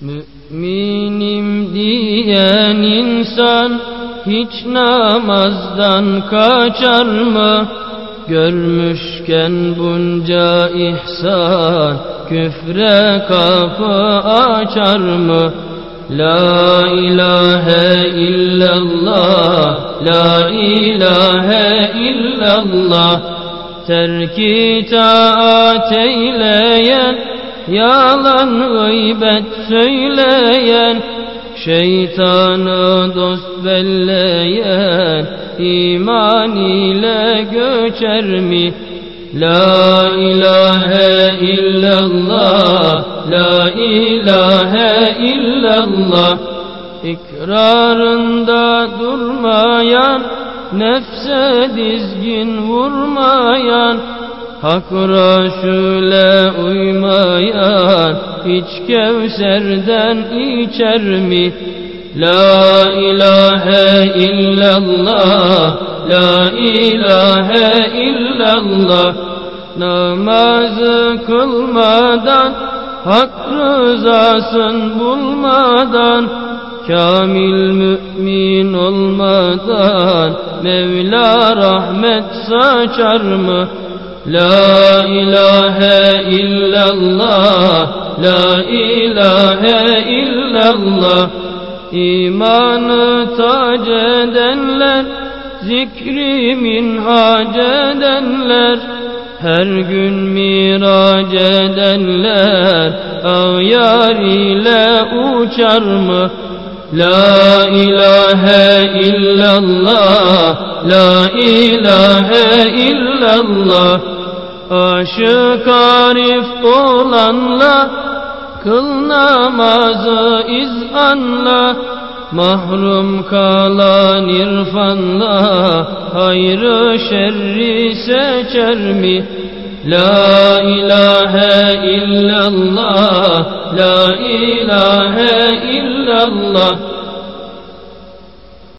Müminim diyen insan hiç namazdan kaçar mı? Görmüşken bunca ihsan küfre kapı açar mı? La ilahe illallah, la ilahe illallah Terki taat eyleyen, yalan gıybet söyleyen Şeytanı dost belleyen, iman ile göçer mi? La ilahe illallah, la ilahe illallah İkrarında durmayan, nefse dizgin vurmayan Hak Resul'e uymayan, hiç kevserden içer mi? La ilahe illallah, la ilahe illallah Namazı kılmadan, hak rızasın bulmadan Kamil mümin olmadan Mevla rahmet saçar mı? La ilahe illallah La ilahe illallah İmanı tac edenler Zikri minhac edenler her gün mirac edenler Ağyar ile uçar mı? La ilahe illallah La ilahe illallah. Aşık arif olanla Kıl namazı izanla Mahrum kalan irfanla Hayrı şerri seçer mi? La ilahe illallah La ilahe illallah